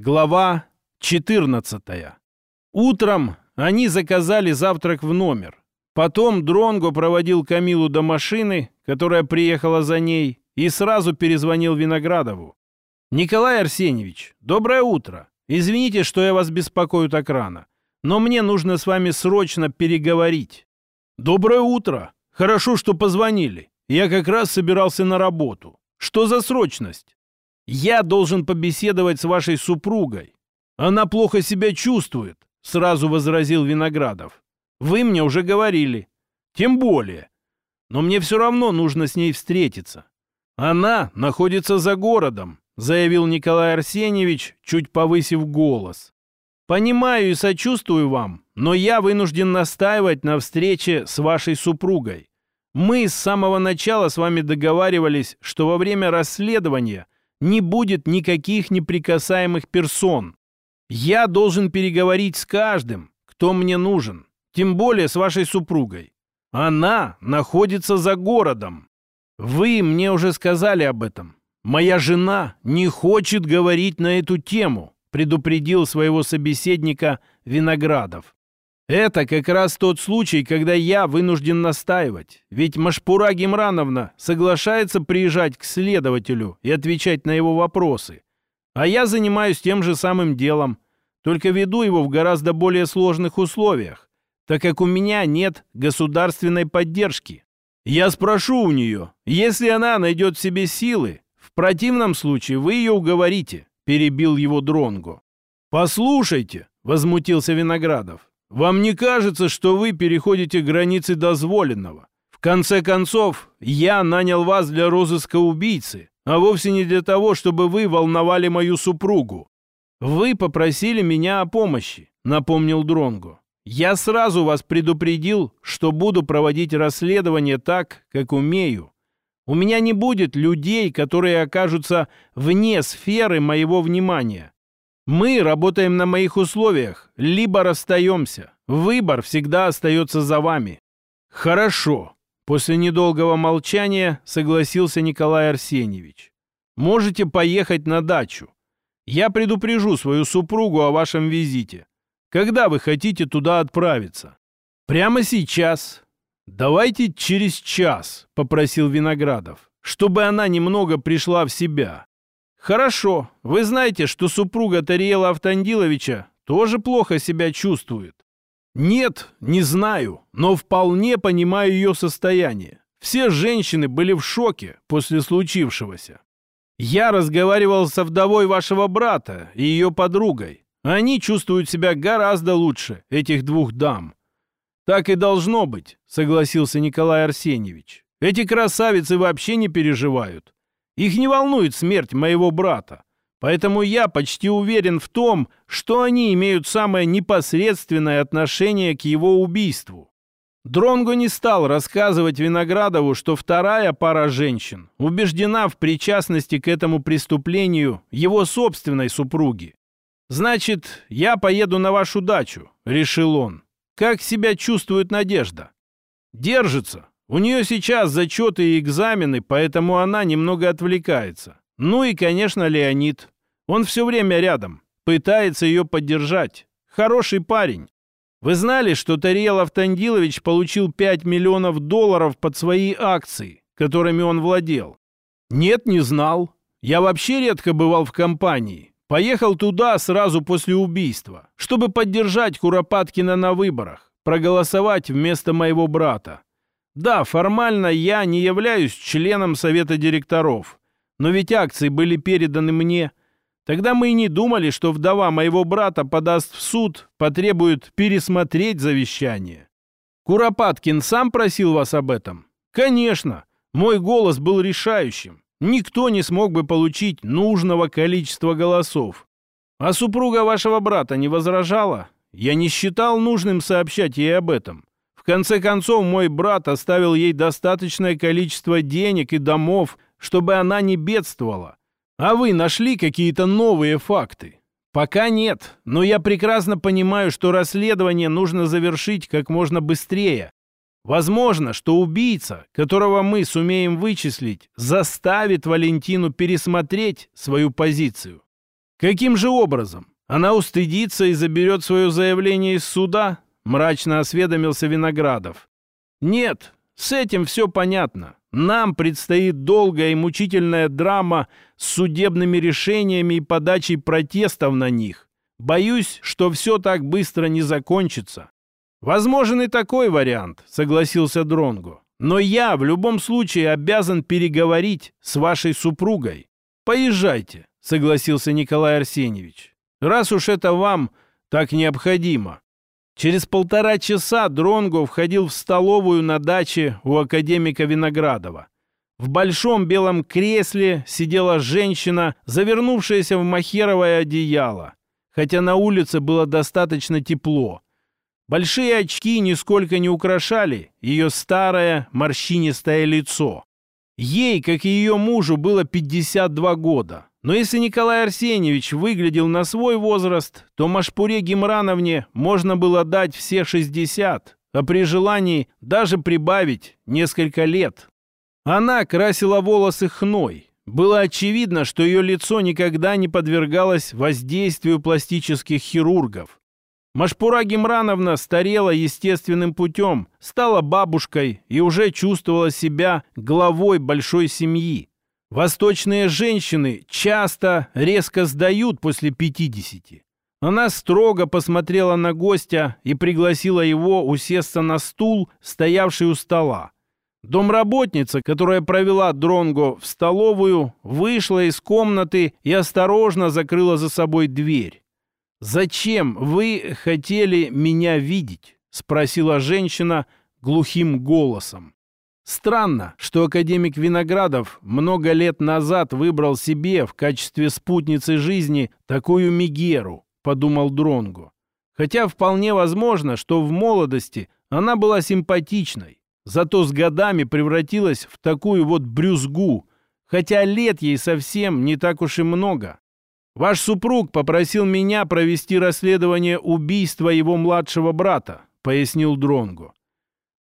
Глава 14. Утром они заказали завтрак в номер. Потом Дронго проводил Камилу до машины, которая приехала за ней, и сразу перезвонил Виноградову. «Николай Арсеньевич, доброе утро. Извините, что я вас беспокою так рано, но мне нужно с вами срочно переговорить». «Доброе утро. Хорошо, что позвонили. Я как раз собирался на работу. Что за срочность?» «Я должен побеседовать с вашей супругой. Она плохо себя чувствует», — сразу возразил Виноградов. «Вы мне уже говорили. Тем более. Но мне все равно нужно с ней встретиться. Она находится за городом, заявил Николай Арсеньевич, чуть повысив голос. Понимаю и сочувствую вам, но я вынужден настаивать на встрече с вашей супругой. Мы с самого начала с вами договаривались, что во время расследования не будет никаких неприкасаемых персон. Я должен переговорить с каждым, кто мне нужен, тем более с вашей супругой. Она находится за городом. Вы мне уже сказали об этом. «Моя жена не хочет говорить на эту тему», предупредил своего собеседника Виноградов. «Это как раз тот случай, когда я вынужден настаивать. Ведь Машпура Гемрановна соглашается приезжать к следователю и отвечать на его вопросы. А я занимаюсь тем же самым делом, только веду его в гораздо более сложных условиях, так как у меня нет государственной поддержки. Я спрошу у нее, если она найдет в себе силы, в противном случае вы ее уговорите, перебил его Дронгу. Послушайте, возмутился Виноградов, вам не кажется, что вы переходите границы дозволенного? В конце концов, я нанял вас для розыска убийцы, а вовсе не для того, чтобы вы волновали мою супругу. Вы попросили меня о помощи, напомнил Дронгу. Я сразу вас предупредил, что буду проводить расследование так, как умею. У меня не будет людей, которые окажутся вне сферы моего внимания. Мы работаем на моих условиях, либо расстаемся. Выбор всегда остается за вами. Хорошо. После недолгого молчания согласился Николай Арсеньевич. Можете поехать на дачу. Я предупрежу свою супругу о вашем визите. Когда вы хотите туда отправиться? Прямо сейчас, «Давайте через час», — попросил Виноградов, «чтобы она немного пришла в себя». «Хорошо. Вы знаете, что супруга Тариела Автандиловича тоже плохо себя чувствует?» «Нет, не знаю, но вполне понимаю ее состояние. Все женщины были в шоке после случившегося. Я разговаривал со вдовой вашего брата и ее подругой. Они чувствуют себя гораздо лучше этих двух дам. «Так и должно быть», — согласился Николай Арсеньевич. «Эти красавицы вообще не переживают. Их не волнует смерть моего брата. Поэтому я почти уверен в том, что они имеют самое непосредственное отношение к его убийству». Дронго не стал рассказывать Виноградову, что вторая пара женщин убеждена в причастности к этому преступлению его собственной супруги. «Значит, я поеду на вашу дачу», — решил он. Как себя чувствует Надежда? Держится. У нее сейчас зачеты и экзамены, поэтому она немного отвлекается. Ну и, конечно, Леонид. Он все время рядом, пытается ее поддержать. Хороший парень. Вы знали, что Тариел Автандилович получил 5 миллионов долларов под свои акции, которыми он владел? Нет, не знал. Я вообще редко бывал в компании. Поехал туда сразу после убийства, чтобы поддержать Куропаткина на выборах, проголосовать вместо моего брата. Да, формально я не являюсь членом совета директоров, но ведь акции были переданы мне. Тогда мы и не думали, что вдова моего брата подаст в суд, потребует пересмотреть завещание. Куропаткин сам просил вас об этом? Конечно, мой голос был решающим никто не смог бы получить нужного количества голосов. А супруга вашего брата не возражала? Я не считал нужным сообщать ей об этом. Конце концов, мой брат оставил ей достаточное количество денег и домов, чтобы она не бедствовала. А вы нашли какие-то новые факты? Пока нет, но я прекрасно понимаю, что расследование нужно завершить как можно быстрее. Возможно, что убийца, которого мы сумеем вычислить, заставит Валентину пересмотреть свою позицию. Каким же образом? Она устыдится и заберет свое заявление из суда? Мрачно осведомился Виноградов. Нет, с этим все понятно. Нам предстоит долгая и мучительная драма с судебными решениями и подачей протестов на них. Боюсь, что все так быстро не закончится. Возможен и такой вариант, согласился Дронгу. Но я в любом случае обязан переговорить с вашей супругой. Поезжайте, согласился Николай Арсеньевич. Раз уж это вам так необходимо. Через полтора часа Дронго входил в столовую на даче у академика Виноградова. В большом белом кресле сидела женщина, завернувшаяся в махеровое одеяло, хотя на улице было достаточно тепло. Большие очки нисколько не украшали ее старое морщинистое лицо. Ей, как и ее мужу, было 52 года. Но если Николай Арсеньевич выглядел на свой возраст, то Машпуре Гимрановне можно было дать все 60, а при желании даже прибавить несколько лет. Она красила волосы хной. Было очевидно, что ее лицо никогда не подвергалось воздействию пластических хирургов. Машпура Гимрановна старела естественным путем, стала бабушкой и уже чувствовала себя главой большой семьи. Восточные женщины часто резко сдают после 50. Она строго посмотрела на гостя и пригласила его усесться на стул, стоявший у стола. Домработница, которая провела Дронго в столовую, вышла из комнаты и осторожно закрыла за собой дверь. «Зачем вы хотели меня видеть?» — спросила женщина глухим голосом. Странно, что академик Виноградов много лет назад выбрал себе в качестве спутницы жизни такую Мигеру, подумал Дронгу. Хотя вполне возможно, что в молодости она была симпатичной, зато с годами превратилась в такую вот брюзгу, хотя лет ей совсем не так уж и много. Ваш супруг попросил меня провести расследование убийства его младшего брата, пояснил Дронгу.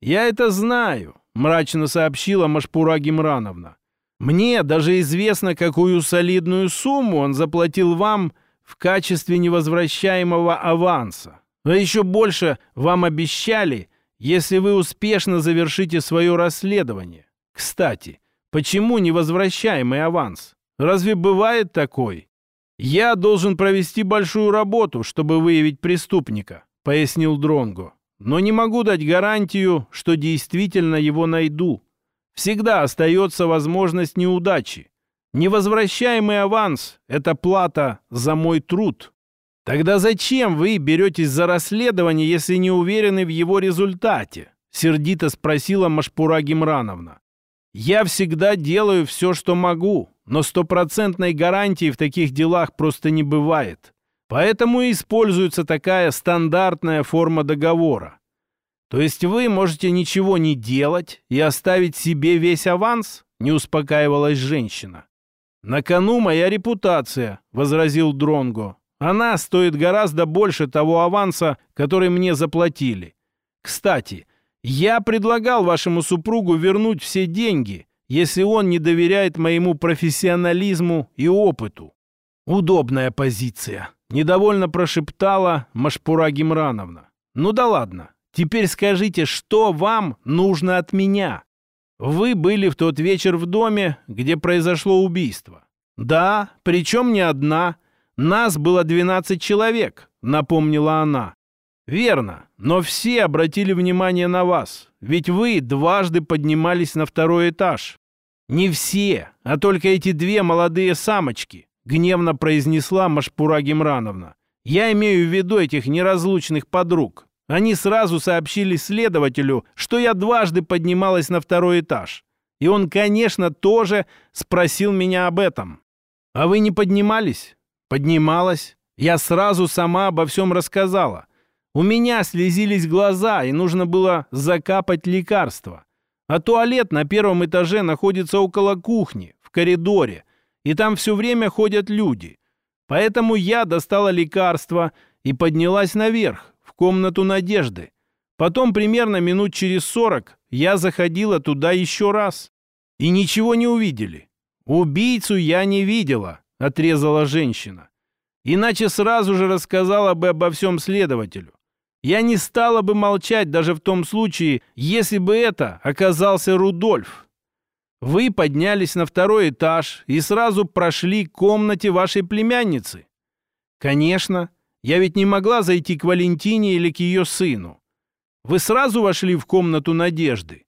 Я это знаю, мрачно сообщила Машпура Гимрановна. «Мне даже известно, какую солидную сумму он заплатил вам в качестве невозвращаемого аванса. А еще больше вам обещали, если вы успешно завершите свое расследование. Кстати, почему невозвращаемый аванс? Разве бывает такой? Я должен провести большую работу, чтобы выявить преступника», — пояснил Дронго но не могу дать гарантию, что действительно его найду. Всегда остается возможность неудачи. Невозвращаемый аванс – это плата за мой труд. Тогда зачем вы беретесь за расследование, если не уверены в его результате? Сердито спросила Машпура Гимрановна. Я всегда делаю все, что могу, но стопроцентной гарантии в таких делах просто не бывает. Поэтому и используется такая стандартная форма договора. То есть вы можете ничего не делать и оставить себе весь аванс, не успокаивалась женщина. На кону моя репутация, возразил Дронго. Она стоит гораздо больше того аванса, который мне заплатили. Кстати, я предлагал вашему супругу вернуть все деньги, если он не доверяет моему профессионализму и опыту. Удобная позиция, Недовольно прошептала Машпура Гимрановна. «Ну да ладно. Теперь скажите, что вам нужно от меня? Вы были в тот вечер в доме, где произошло убийство. Да, причем не одна. Нас было 12 человек, напомнила она. Верно, но все обратили внимание на вас, ведь вы дважды поднимались на второй этаж. Не все, а только эти две молодые самочки гневно произнесла Машпура Гемрановна. «Я имею в виду этих неразлучных подруг. Они сразу сообщили следователю, что я дважды поднималась на второй этаж. И он, конечно, тоже спросил меня об этом. А вы не поднимались? Поднималась. Я сразу сама обо всем рассказала. У меня слезились глаза, и нужно было закапать лекарство. А туалет на первом этаже находится около кухни, в коридоре и там все время ходят люди. Поэтому я достала лекарство и поднялась наверх, в комнату Надежды. Потом примерно минут через сорок я заходила туда еще раз. И ничего не увидели. «Убийцу я не видела», — отрезала женщина. Иначе сразу же рассказала бы обо всем следователю. Я не стала бы молчать даже в том случае, если бы это оказался Рудольф. Вы поднялись на второй этаж и сразу прошли к комнате вашей племянницы. Конечно, я ведь не могла зайти к Валентине или к ее сыну. Вы сразу вошли в комнату Надежды?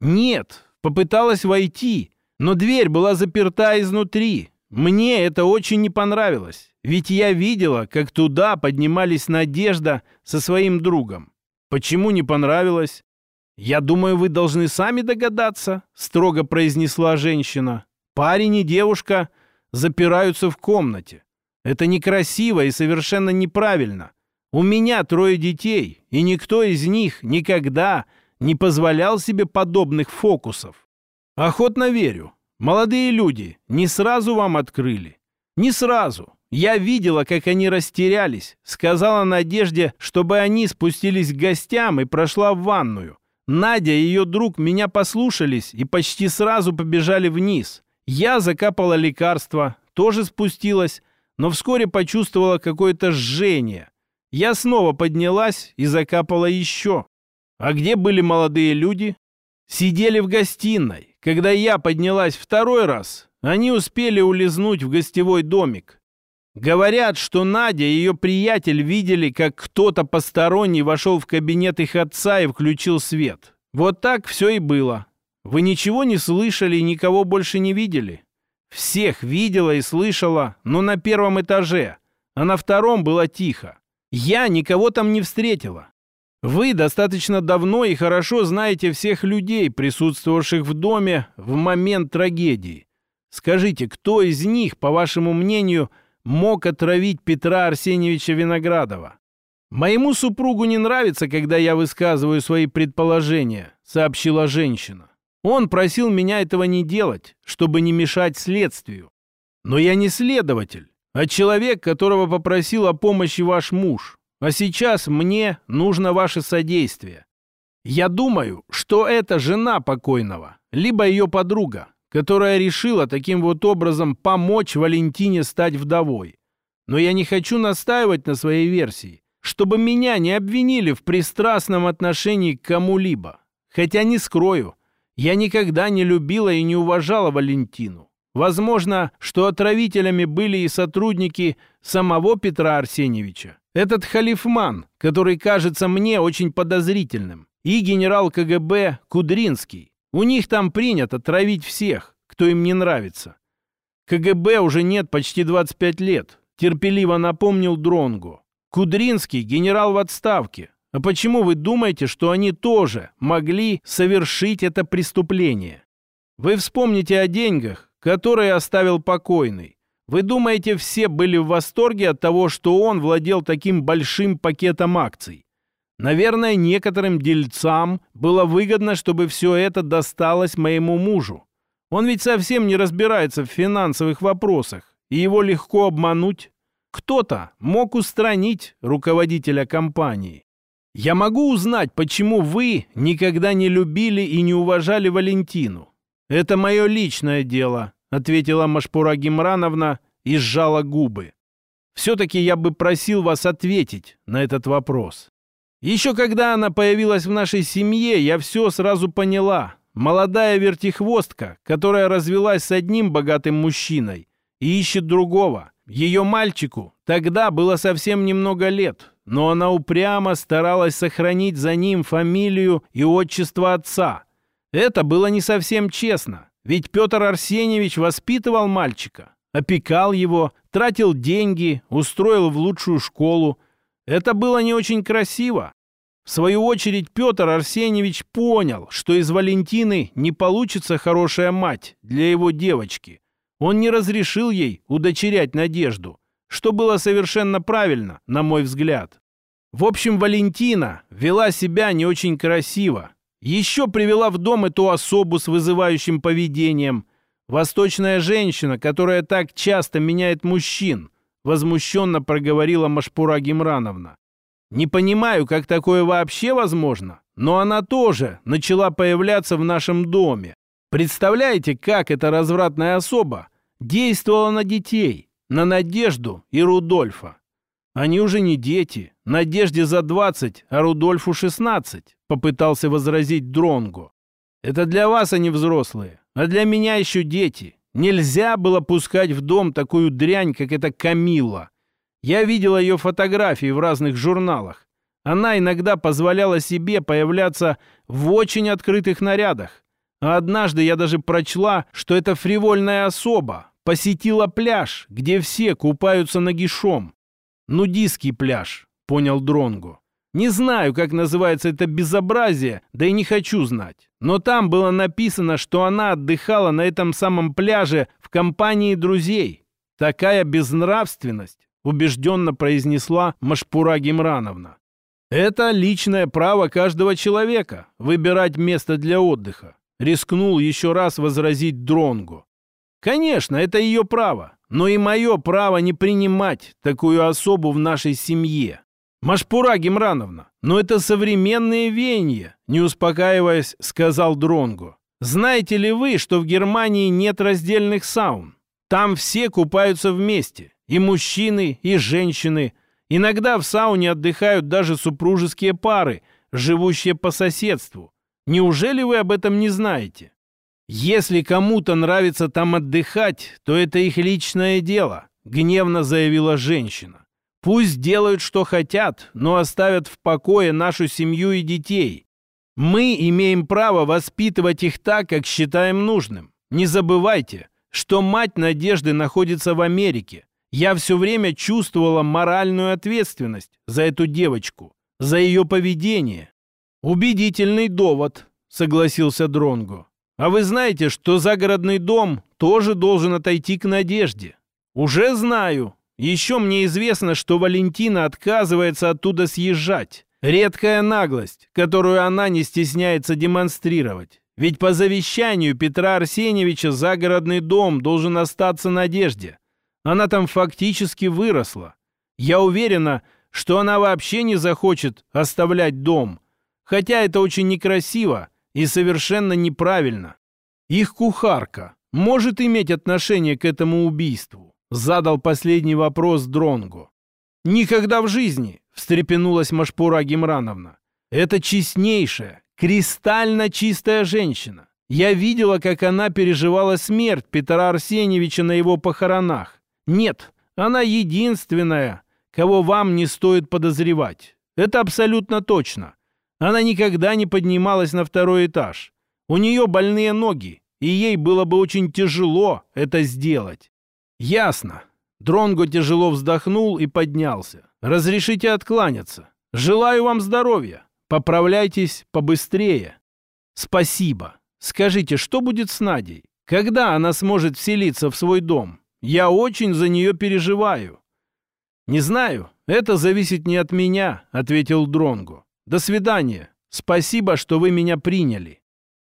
Нет, попыталась войти, но дверь была заперта изнутри. Мне это очень не понравилось, ведь я видела, как туда поднимались Надежда со своим другом. Почему не понравилось? «Я думаю, вы должны сами догадаться», — строго произнесла женщина. «Парень и девушка запираются в комнате. Это некрасиво и совершенно неправильно. У меня трое детей, и никто из них никогда не позволял себе подобных фокусов. Охотно верю. Молодые люди не сразу вам открыли. Не сразу. Я видела, как они растерялись. Сказала Надежде, чтобы они спустились к гостям и прошла в ванную. Надя и ее друг меня послушались и почти сразу побежали вниз. Я закапала лекарство, тоже спустилась, но вскоре почувствовала какое-то жжение. Я снова поднялась и закапала еще. А где были молодые люди? Сидели в гостиной. Когда я поднялась второй раз, они успели улизнуть в гостевой домик. Говорят, что Надя и ее приятель видели, как кто-то посторонний вошел в кабинет их отца и включил свет. Вот так все и было. Вы ничего не слышали и никого больше не видели? Всех видела и слышала, но на первом этаже, а на втором было тихо. Я никого там не встретила. Вы достаточно давно и хорошо знаете всех людей, присутствовавших в доме в момент трагедии. Скажите, кто из них, по вашему мнению, мог отравить Петра Арсеньевича Виноградова. «Моему супругу не нравится, когда я высказываю свои предположения», — сообщила женщина. «Он просил меня этого не делать, чтобы не мешать следствию. Но я не следователь, а человек, которого попросил о помощи ваш муж. А сейчас мне нужно ваше содействие. Я думаю, что это жена покойного, либо ее подруга которая решила таким вот образом помочь Валентине стать вдовой. Но я не хочу настаивать на своей версии, чтобы меня не обвинили в пристрастном отношении к кому-либо. Хотя не скрою, я никогда не любила и не уважала Валентину. Возможно, что отравителями были и сотрудники самого Петра Арсеньевича. Этот халифман, который кажется мне очень подозрительным, и генерал КГБ Кудринский. У них там принято травить всех, кто им не нравится. КГБ уже нет почти 25 лет, терпеливо напомнил Дронгу. Кудринский генерал в отставке. А почему вы думаете, что они тоже могли совершить это преступление? Вы вспомните о деньгах, которые оставил покойный. Вы думаете, все были в восторге от того, что он владел таким большим пакетом акций? Наверное, некоторым дельцам было выгодно, чтобы все это досталось моему мужу. Он ведь совсем не разбирается в финансовых вопросах, и его легко обмануть. Кто-то мог устранить руководителя компании. Я могу узнать, почему вы никогда не любили и не уважали Валентину. Это мое личное дело, ответила Машпура Гимрановна и сжала губы. Все-таки я бы просил вас ответить на этот вопрос. Еще когда она появилась в нашей семье, я все сразу поняла. Молодая вертихвостка, которая развелась с одним богатым мужчиной и ищет другого. Ее мальчику тогда было совсем немного лет, но она упрямо старалась сохранить за ним фамилию и отчество отца. Это было не совсем честно, ведь Петр Арсеньевич воспитывал мальчика, опекал его, тратил деньги, устроил в лучшую школу, это было не очень красиво. В свою очередь Петр Арсеньевич понял, что из Валентины не получится хорошая мать для его девочки. Он не разрешил ей удочерять Надежду, что было совершенно правильно, на мой взгляд. В общем, Валентина вела себя не очень красиво. Еще привела в дом эту особу с вызывающим поведением. Восточная женщина, которая так часто меняет мужчин, возмущенно проговорила Машпура Гимрановна. Не понимаю, как такое вообще возможно, но она тоже начала появляться в нашем доме. Представляете, как эта развратная особа действовала на детей? на Надежду и Рудольфа. Они уже не дети. Надежде за 20, а Рудольфу 16, попытался возразить Дронгу. Это для вас они взрослые, а для меня еще дети. Нельзя было пускать в дом такую дрянь, как эта Камила. Я видела ее фотографии в разных журналах. Она иногда позволяла себе появляться в очень открытых нарядах. А однажды я даже прочла, что эта фривольная особа посетила пляж, где все купаются нагишом. Нудистский пляж, понял Дронгу. Не знаю, как называется это безобразие, да и не хочу знать. Но там было написано, что она отдыхала на этом самом пляже в компании друзей. Такая безнравственность, убежденно произнесла Машпура Гимрановна. Это личное право каждого человека – выбирать место для отдыха. Рискнул еще раз возразить Дронгу. Конечно, это ее право, но и мое право не принимать такую особу в нашей семье. Машпура Гимрановна, но это современные веяния, не успокаиваясь, сказал Дронгу. Знаете ли вы, что в Германии нет раздельных саун? Там все купаются вместе, и мужчины, и женщины. Иногда в сауне отдыхают даже супружеские пары, живущие по соседству. Неужели вы об этом не знаете? Если кому-то нравится там отдыхать, то это их личное дело, гневно заявила женщина. Пусть делают, что хотят, но оставят в покое нашу семью и детей. Мы имеем право воспитывать их так, как считаем нужным. Не забывайте, что мать Надежды находится в Америке. Я все время чувствовала моральную ответственность за эту девочку, за ее поведение. Убедительный довод, согласился Дронго. А вы знаете, что загородный дом тоже должен отойти к Надежде? Уже знаю, еще мне известно, что Валентина отказывается оттуда съезжать. Редкая наглость, которую она не стесняется демонстрировать. Ведь по завещанию Петра Арсеньевича загородный дом должен остаться Надежде. Она там фактически выросла. Я уверена, что она вообще не захочет оставлять дом. Хотя это очень некрасиво и совершенно неправильно. Их кухарка может иметь отношение к этому убийству. Задал последний вопрос Дронгу. «Никогда в жизни!» — встрепенулась Машпура Гимрановна. «Это честнейшая, кристально чистая женщина. Я видела, как она переживала смерть Петра Арсеньевича на его похоронах. Нет, она единственная, кого вам не стоит подозревать. Это абсолютно точно. Она никогда не поднималась на второй этаж. У нее больные ноги, и ей было бы очень тяжело это сделать. «Ясно». Дронго тяжело вздохнул и поднялся. «Разрешите откланяться. Желаю вам здоровья. Поправляйтесь побыстрее». «Спасибо. Скажите, что будет с Надей? Когда она сможет вселиться в свой дом? Я очень за нее переживаю». «Не знаю. Это зависит не от меня», — ответил Дронго. «До свидания. Спасибо, что вы меня приняли».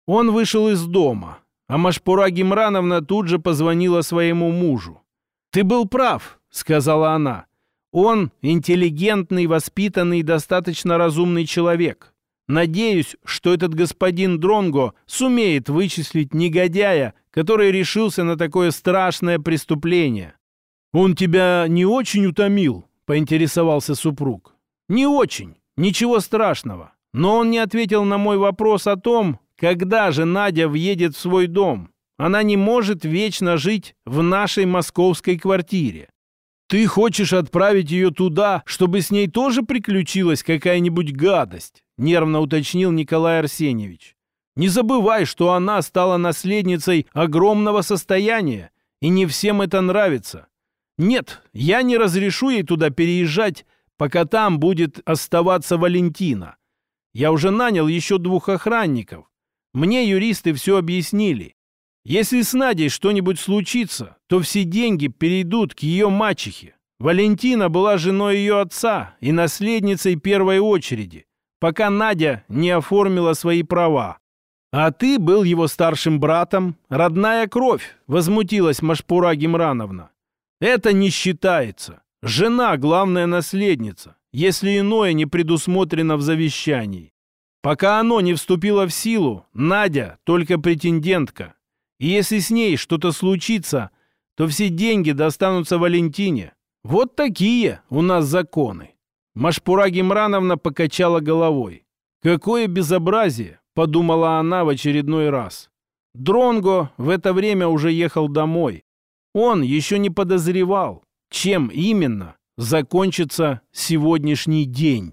Он вышел из дома, а Машпура Гимрановна тут же позвонила своему мужу. «Ты был прав», — сказала она. «Он интеллигентный, воспитанный и достаточно разумный человек. Надеюсь, что этот господин Дронго сумеет вычислить негодяя, который решился на такое страшное преступление». «Он тебя не очень утомил?» — поинтересовался супруг. «Не очень. Ничего страшного. Но он не ответил на мой вопрос о том, когда же Надя въедет в свой дом. Она не может вечно жить в нашей московской квартире. Ты хочешь отправить ее туда, чтобы с ней тоже приключилась какая-нибудь гадость?» Нервно уточнил Николай Арсеньевич. «Не забывай, что она стала наследницей огромного состояния, и не всем это нравится. Нет, я не разрешу ей туда переезжать, пока там будет оставаться Валентина. Я уже нанял еще двух охранников. Мне юристы все объяснили. Если с Надей что-нибудь случится, то все деньги перейдут к ее мачехе. Валентина была женой ее отца и наследницей первой очереди, пока Надя не оформила свои права. А ты был его старшим братом, родная кровь, возмутилась Машпура Гимрановна. Это не считается. Жена – главная наследница, если иное не предусмотрено в завещании. Пока оно не вступило в силу, Надя – только претендентка. И если с ней что-то случится, то все деньги достанутся Валентине. Вот такие у нас законы. Машпура Гимрановна покачала головой. «Какое безобразие!» — подумала она в очередной раз. Дронго в это время уже ехал домой. Он еще не подозревал, чем именно закончится сегодняшний день.